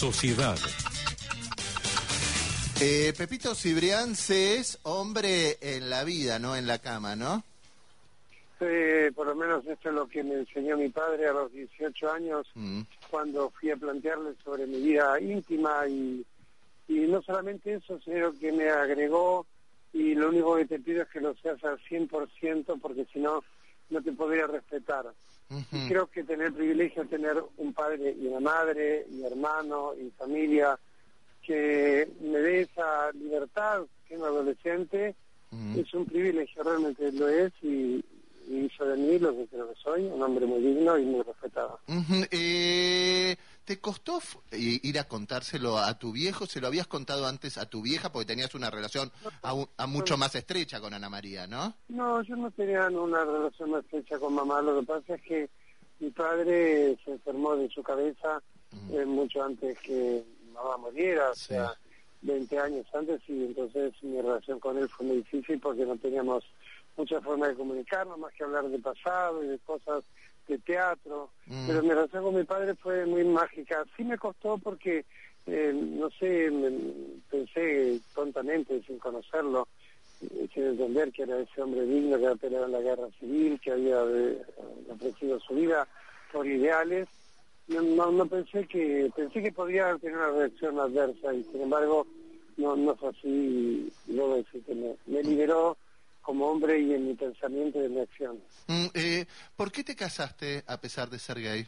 sociedad. Eh, Pepito Cibrián se es hombre en la vida, no en la cama, ¿no? Sí, por lo menos esto es lo que me enseñó mi padre a los 18 años, Mm. cuando fui a plantearle sobre mi vida íntima y, y no solamente eso, sino que me agregó y lo único que te pido es que lo seas al 100% porque si no, no te podría respetar. Creo que tener el privilegio de tener un padre y una madre y hermano y familia que me dé esa libertad siendo adolescente es un privilegio, realmente lo es y, y hizo de mí lo que creo que soy, un hombre muy digno y muy respetado. Eh, ¿Te costó ir a contárselo a tu viejo? ¿Se lo habías contado antes a tu vieja? Porque tenías una relación a, a mucho más estrecha con Ana María, ¿no? No, yo no tenía una relación más estrecha con mamá, lo que pasa es que mi padre se enfermó de su cabeza Mm. eh, mucho antes que mamá muriera, o Sí. sea, 20 años antes y entonces mi relación con él fue muy difícil porque no teníamos mucha forma de comunicarnos, más que hablar de pasado y de cosas de teatro, Mm. pero mi relación con mi padre fue muy mágica. Sí me costó porque, eh, no sé, me- pensé tontamente, sin conocerlo, eh, sin entender que era ese hombre digno que había peleado en la guerra civil, que había eh, ofrecido su vida por ideales. No, no, no pensé que pensé que podía tener una reacción adversa y sin embargo no, no fue así y luego decir que me, me liberó como hombre y en mi pensamiento y en mi acción. Mm, eh, ¿Por qué te casaste a pesar de ser gay?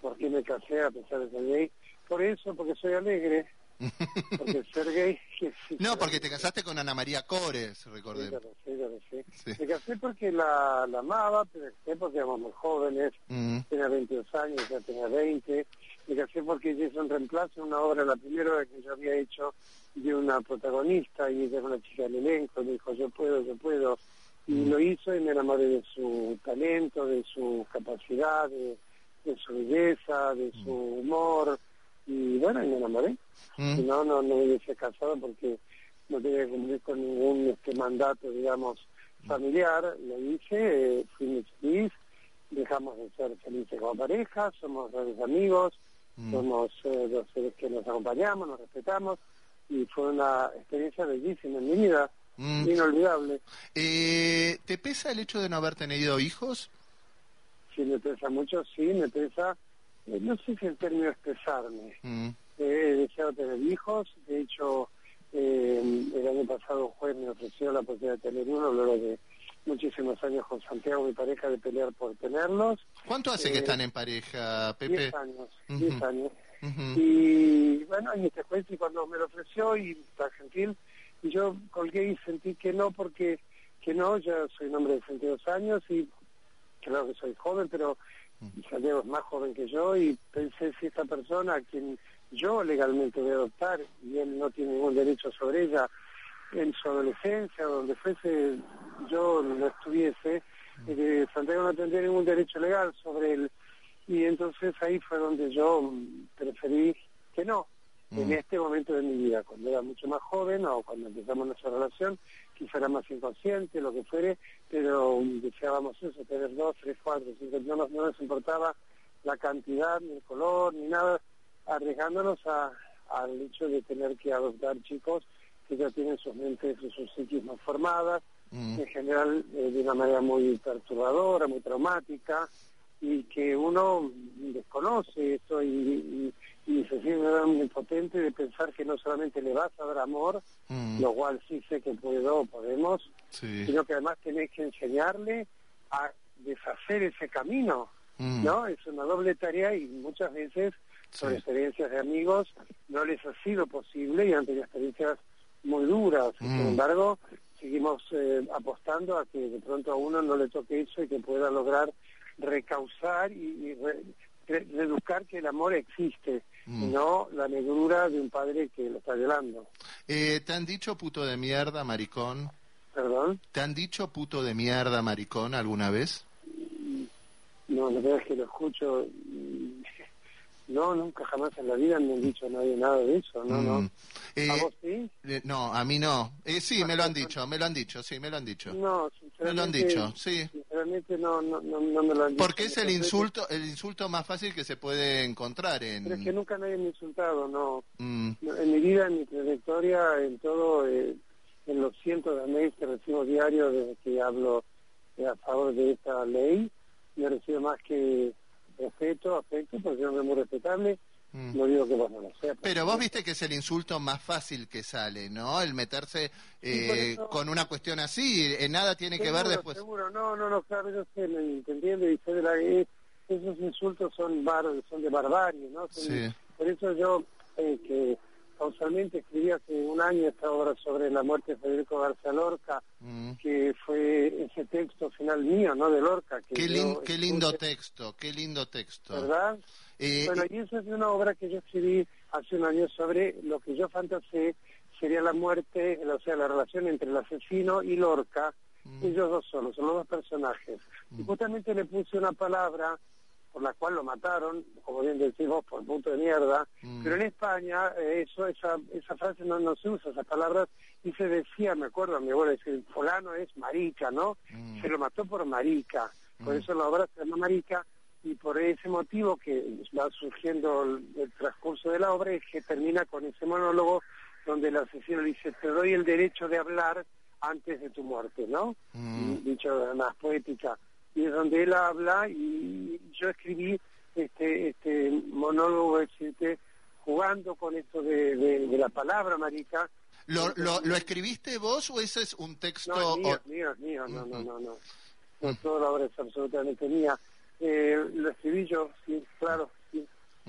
¿Por qué me casé a pesar de ser gay? Por eso, porque soy alegre, porque ser gay... sí, no, porque te casaste con Ana María Cores, Sí, recordemos. claro, sí, claro, sí. Sí. Me casé porque la, la amaba, casé porque éramos muy jóvenes, Mm. tenía 22 años, ya tenía 20. Casé porque ella hizo un reemplazo una obra, la primera vez que yo había hecho de una protagonista y ella era una chica del elenco, me dijo yo puedo, yo puedo. Y lo hizo y me enamoré de su talento, de su capacidad, de, de su belleza, de su humor. Y bueno, y me enamoré. Mm. Si no, no, hubiese casado porque no tenía que cumplir con ningún este mandato, digamos, familiar. Lo hice, eh, fui muy feliz, dejamos de ser felices como pareja, somos grandes amigos, Mm. somos eh, los seres que nos acompañamos, nos respetamos, y fue una experiencia bellísima en mi vida, Mm. inolvidable. Eh, ¿Te pesa el hecho de no haber tenido hijos? Sí, me pesa mucho, sí, me pesa, eh, no sé si el término es pesarme, Mm. he deseado tener hijos, de hecho eh, el año pasado un juez me ofreció la posibilidad de tener uno luego de muchísimos años con Santiago, mi pareja, de pelear por tenerlos. ¿Cuánto hace que Eh, están en pareja, Pepe? Diez años, diez años. Y bueno, y este juez y cuando me lo ofreció y tan gentil, y yo colgué y sentí que no, porque que no, ya soy un hombre de 62 años y claro que soy joven, pero Santiago es más joven que yo y pensé si esta persona a quien yo legalmente voy a adoptar y él no tiene ningún derecho sobre ella en su adolescencia, donde fuese yo no estuviese, eh, Santiago no tendría ningún derecho legal sobre él. Y entonces ahí fue donde yo preferí que no, en Mm. este momento de mi vida, cuando era mucho más joven o cuando empezamos nuestra relación, quizá era más inconsciente, lo que fuere, pero deseábamos eso, tener dos, tres, cuatro, cinco, no nos, no nos importaba la cantidad, ni el color, ni nada, arriesgándonos a, al hecho de tener que adoptar chicos que ya tienen sus mentes y sus psiquis más formadas, Mm. en general eh, de una manera muy perturbadora, muy traumática, y que uno desconoce esto y, y, y se siente muy impotente de pensar que no solamente le vas a dar amor, Mm. lo cual sí sé que puedo o podemos, Sí. sino que además tenés que enseñarle a deshacer ese camino, Mm. ¿no? Es una doble tarea y muchas veces, por Sí. experiencias de amigos, no les ha sido posible y han tenido experiencias muy duras. Mm. Sin embargo, seguimos eh, apostando a que de pronto a uno no le toque eso y que pueda lograr recausar y, y re- re- reeducar que el amor existe, Mm. no la negrura de un padre que lo está violando. Eh, ¿Te han dicho puto de mierda, maricón? ¿Perdón? ¿Te han dicho puto de mierda, maricón, alguna vez? No, la verdad es que lo escucho. No, nunca jamás en la vida me han dicho nadie nada de eso, no, Mm. no. Eh, ¿A vos sí? eh, no, a mí no. Eh, sí, me lo han dicho, me lo han dicho, sí, me lo han dicho. No, Me lo han sinceramente, dicho, sí. realmente no, no, no, no me lo han dicho. Porque es el insulto, el insulto más fácil que se puede encontrar en... Pero es que nunca nadie me ha insultado, no. Mm, No, En mi vida, en mi trayectoria, en todo, eh, en los cientos de mails que recibo diarios desde que hablo a favor de esta ley, no recibo más que respeto, afecto, porque es muy respetable. mm. No digo que vos no lo seas. Pero vos viste que es el insulto más fácil que sale, ¿no? El meterse eh, eso- con una cuestión así, en nada tiene que ver después. Seguro, no, no, no, claro, yo sé, entiendo y sé de la eh, esos insultos son bar, son de barbarie, ¿no? Son- Sí. Por eso yo, eh, que causalmente escribí hace un año esta obra sobre la muerte de Federico García Lorca, Mm. que fue ese texto final mío, ¿no? De Lorca. Que Qué, lin- qué lindo texto, qué lindo texto. ¿Verdad? Eh, Bueno, y- eso es una obra que yo escribí hace un año sobre lo que yo fantaseé sería la muerte, o sea, la relación entre el asesino y Lorca, Mm. ellos dos solos, son los dos personajes. Y Mm. justamente le puse una palabra por la cual lo mataron, como bien decís vos, por punto de mierda, Mm. pero en España eh, eso esa esa frase no, no se usa, esas palabras, y se decía, me acuerdo, mi abuela decía, fulano es marica, ¿no? Mm. Se lo mató por marica, por Mm. eso la obra se llama marica, y por ese motivo que va surgiendo el, el transcurso de la obra es que termina con ese monólogo donde el asesino le dice, te doy el derecho de hablar antes de tu muerte, ¿no? Dicho más poética. Y es donde él habla y yo escribí este este monólogo, decirte, jugando con esto de, de- de la palabra marica. ¿Lo, lo, lo escribiste vos o ese es un texto? No, es mío, o- mío, es mío, no, no, Ujú. no, no. No, toda la obra es absolutamente mía. Eh, lo escribí yo, sí, claro.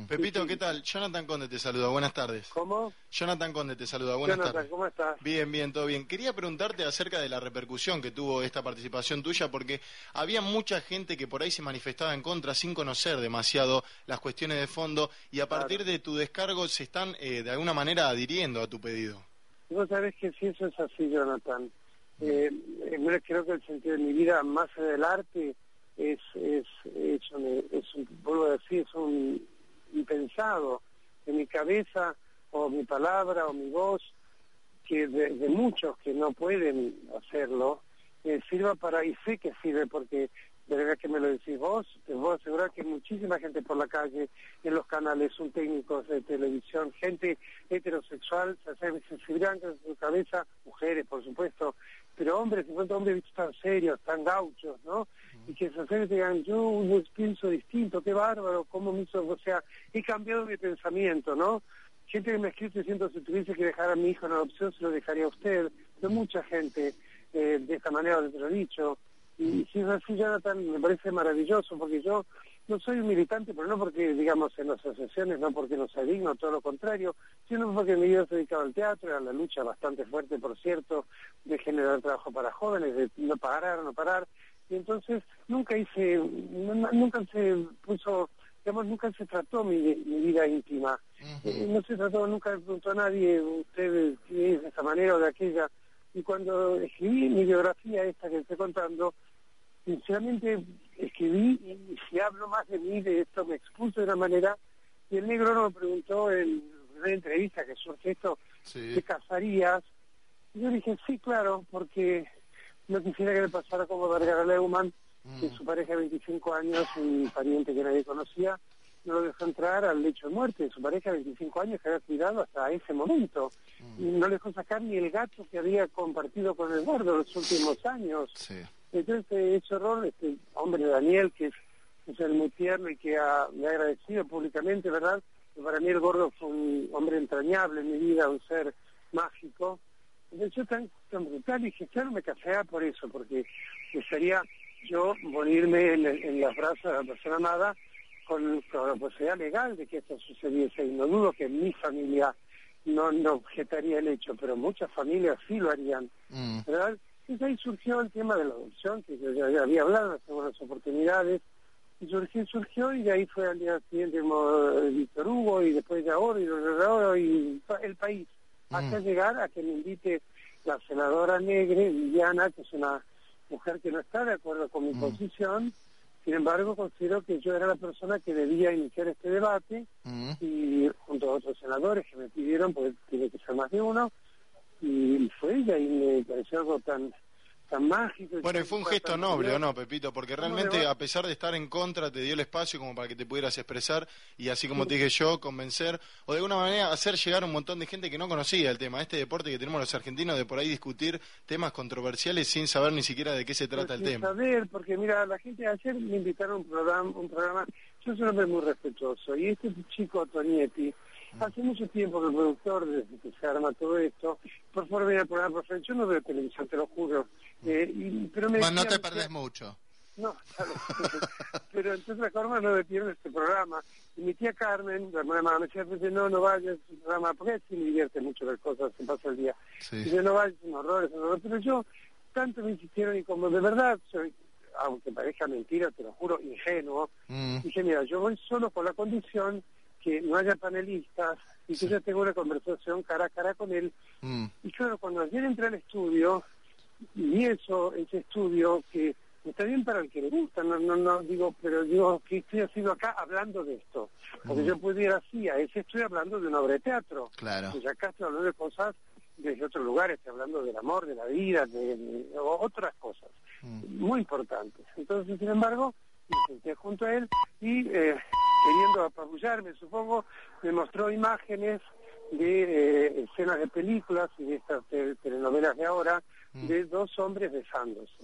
Pepito. ¿qué tal? Jonathan Conde te saluda, buenas tardes. ¿Cómo? Jonathan Conde te saluda, buenas Jonathan, tardes. ¿cómo estás? Bien, bien, todo bien. Quería preguntarte acerca de la repercusión que tuvo esta participación tuya, porque había mucha gente que por ahí se manifestaba en contra sin conocer demasiado las cuestiones de fondo y a Claro. partir de tu descargo se están eh, de alguna manera adhiriendo a tu pedido. Vos sabés que si eso es así, Jonathan. Eh, eh, creo que el sentido de mi vida, más allá del arte, es, es, es, un, es un- vuelvo a decir, es un impensado en mi cabeza, o mi palabra, o mi voz, que de, de muchos que no pueden hacerlo, eh, sirva para, y sé que sirve porque de verdad que me lo decís vos, te puedo asegurar que muchísima gente por la calle, en los canales, son técnicos de televisión, gente heterosexual, se sensibilidad en su cabeza, mujeres por supuesto, pero hombres, encuentro hombres vistos tan serios, tan gauchos, ¿no? Y que se acerquen y digan, yo pienso distinto, qué bárbaro, cómo me hizo, o sea, he cambiado mi pensamiento, ¿no? Gente que me ha escrito diciendo, si tuviese que dejar a mi hijo en adopción, se lo dejaría a usted, de mucha gente, eh, de esta manera lo he dicho. Y si es así, Jonathan, me parece maravilloso, porque yo no soy un militante, pero no porque, digamos, en las asociaciones, no porque no sea digno, todo lo contrario, sino porque mi vida se dedicaba al teatro, a la lucha bastante fuerte, por cierto, de generar trabajo para jóvenes, de no parar, no parar. Y entonces nunca hice, nunca se puso, digamos, nunca se trató mi, mi vida íntima. Eh, no se trató, nunca preguntó a nadie, usted es de esta manera o de aquella. Y cuando escribí mi biografía esta que estoy contando, sinceramente escribí y si hablo más de mí, de esto, me expuse de una manera, y el negro no me preguntó en una entrevista que surge esto, Sí. ¿te casarías? Y yo dije, sí, claro, porque no quisiera que le pasara como a Vergara Leumann, que Mm. su pareja de 25 años, un pariente que nadie conocía, no lo dejó entrar al lecho de muerte de su pareja de 25 años que había cuidado hasta ese momento. Y no le dejó sacar ni el gato que había compartido con el gordo los últimos años. Sí. Entonces, eh, ese horror, este hombre Daniel, que es, es el muy tierno y que ha- me ha agradecido públicamente, ¿verdad? Que para mí el gordo fue un hombre entrañable en mi vida, un ser mágico. Entonces yo tan, tan brutal dije, claro, me casaría por eso, porque sería yo morirme en, en las brazos de la persona amada con, con la posibilidad legal de que esto sucediese. Y no dudo que mi familia no, no objetaría el hecho, pero muchas familias sí lo harían. Mm. ¿verdad? Entonces ahí surgió el tema de la adopción, que yo ya, ya había hablado en algunas oportunidades, y surgió, surgió y de ahí fue al día siguiente eh, Víctor Hugo y después de ahora y de ahora y el país, hasta Mm. llegar a que me invite la senadora Negre, Viviana, que es una mujer que no está de acuerdo con mi Mm. posición, sin embargo considero que yo era la persona que debía iniciar este debate Mm. y junto a otros senadores que me pidieron, porque tiene que ser más de uno, y fue ella y me pareció algo tan tan mágico. Bueno, y fue un gesto noble, ¿o no, Pepito? Porque ¿Cómo realmente, a pesar de estar en contra, te dio el espacio como para que te pudieras expresar y así como te dije yo, convencer o de alguna manera hacer llegar a un montón de gente que no conocía el tema, este deporte que tenemos los argentinos de por ahí discutir temas controversiales sin saber ni siquiera de qué se trata el Sin tema. saber, porque mira, la gente ayer me invitaron a un programa, un programa, yo soy un hombre muy respetuoso, y este chico Tonietti, hace mucho tiempo que el productor, desde que se arma todo esto, por favor ven al programa, por favor, yo no veo televisión, te lo juro, eh, y- pero me Bueno, no te perdés mucho. No, claro. pero entonces la forma no detiene este programa. Y mi tía Carmen, la hermana mamá, me decía, pues, no, no vayas, programa, porque sí me divierte mucho ver cosas que pasa el día. Sí. Dice, no vayas, es un horror, es un horror. Pero yo, tanto me insistieron y como de verdad soy, aunque parezca mentira, te lo juro, ingenuo, Mm, dije, mira, yo voy solo con la condición que no haya panelistas y que yo tenga una conversación cara a cara con él mm, y claro, cuando ayer entré al estudio, y eso, ese estudio, que está bien para el que le gusta, no, no, no, digo, pero digo, que estoy haciendo acá hablando de esto? Porque yo pudiera así, a ese estoy hablando de una obra de teatro. claro. Pues acá estoy hablando de cosas desde otro lugar, estoy hablando del amor, de la vida, de, otras cosas Mm, muy importantes. Entonces, sin embargo, me senté junto a él y, eh, queriendo apabullarme, supongo, me mostró imágenes de eh, escenas de películas y de estas te- telenovelas de ahora, Mm. de dos hombres besándose.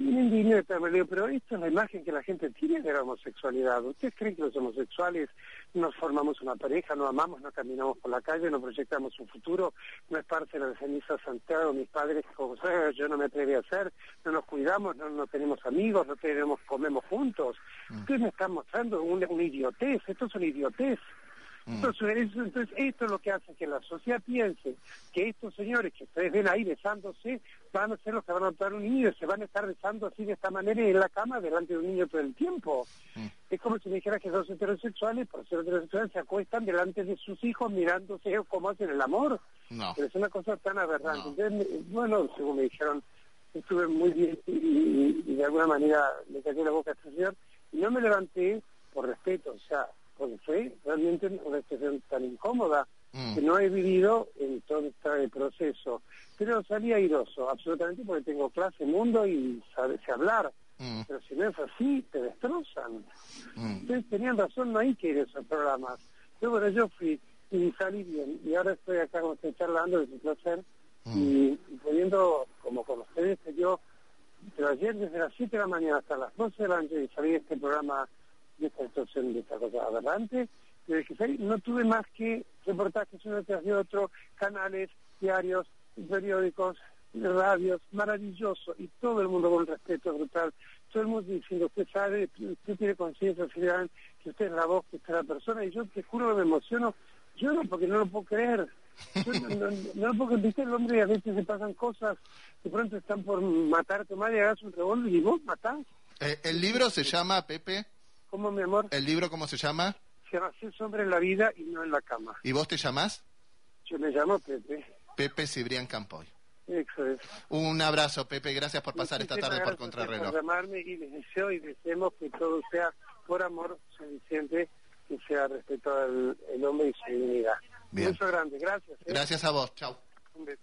Indigné, pero me digo, pero esta es la imagen que la gente tiene de la homosexualidad. ¿Ustedes creen que los homosexuales nos formamos una pareja, no amamos, no caminamos por la calle, no proyectamos un futuro, no es parte de la ceniza Santiago, mis padres, como sea, yo no me atreví a hacer, no nos cuidamos, no, no tenemos amigos, no tenemos, comemos juntos. Ustedes me están mostrando una, una idiotez, esto es una idiotez. Entonces, eso- entonces, esto es lo que hace que la sociedad piense que estos señores que ustedes ven ahí besándose van a ser los que van a adoptar un niño y se van a estar besando así de esta manera en la cama delante de un niño todo el tiempo. Es como si me dijera que dos heterosexuales, por ser heterosexuales, se acuestan delante de sus hijos mirándose cómo hacen el amor. No. Pero es una cosa tan aberrante. No. Entonces, bueno, según me dijeron, estuve muy bien y, y- y de alguna manera le cayó la boca a este señor y no me levanté por respeto, o sea, porque fue realmente una situación tan incómoda Mm. que no he vivido en todo este proceso. Pero salí airoso, absolutamente, porque tengo clase, mundo y sabe, hablar. Mm, Pero si no es así, te destrozan. mm. Ustedes tenían razón, no hay que ir a esos programas. Yo, bueno, yo fui y salí bien. Y ahora estoy acá con ustedes charlando, es un placer. Y, y pudiendo, como con ustedes, que yo, pero ayer desde las 7 de la mañana hasta las 12 de la noche salí de este programa, de esta situación, de esta cosa. Aberrante, desde que salí no tuve más que reportajes uno tras de otro, canales, diarios, periódicos, radios, maravilloso, y todo el mundo con respeto brutal, todo el mundo diciendo, usted sabe, usted tiene conciencia, que usted es la voz, que usted es la persona, y yo te juro me emociono, lloro porque no lo puedo creer. Yo no, no, creer, viste el hombre, y a veces se pasan cosas, de pronto están por matar a tu madre, hagas un revólver y vos matás. Eh, el libro se llama, Pepe, ¿Cómo, mi amor? ¿el libro cómo se llama? Se llama Ser hombre en la vida y no en la cama. ¿Y vos te llamás? Yo me llamo Pepe. Pepe Cibrián Campoy. Eso es. Un abrazo, Pepe, gracias por pasar esta Muchísimas tarde por gracias Contrarreloj. Por llamarme y les deseo y deseemos que todo sea por amor suficiente, que sea respetado el, el hombre y su dignidad. Bien. Mucho grande. Gracias. ¿eh? Gracias a vos, chau. Un beso.